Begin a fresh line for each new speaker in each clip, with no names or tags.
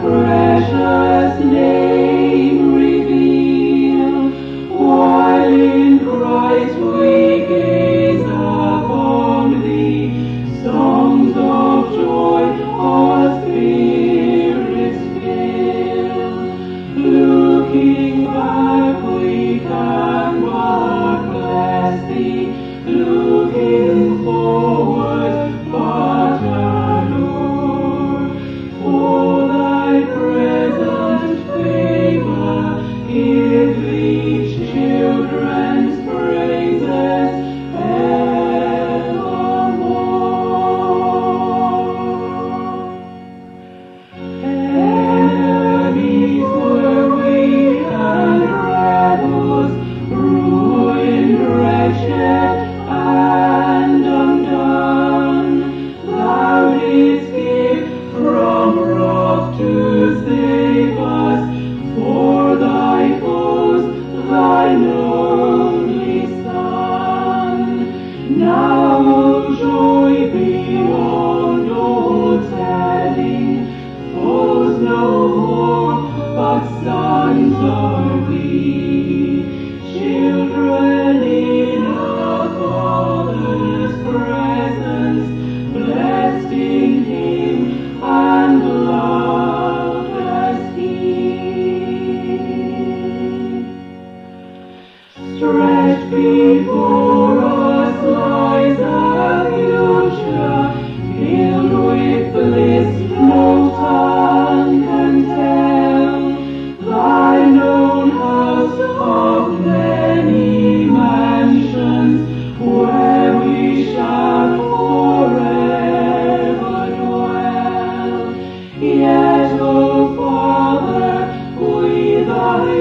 precious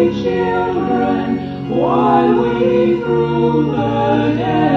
children, while we through the day.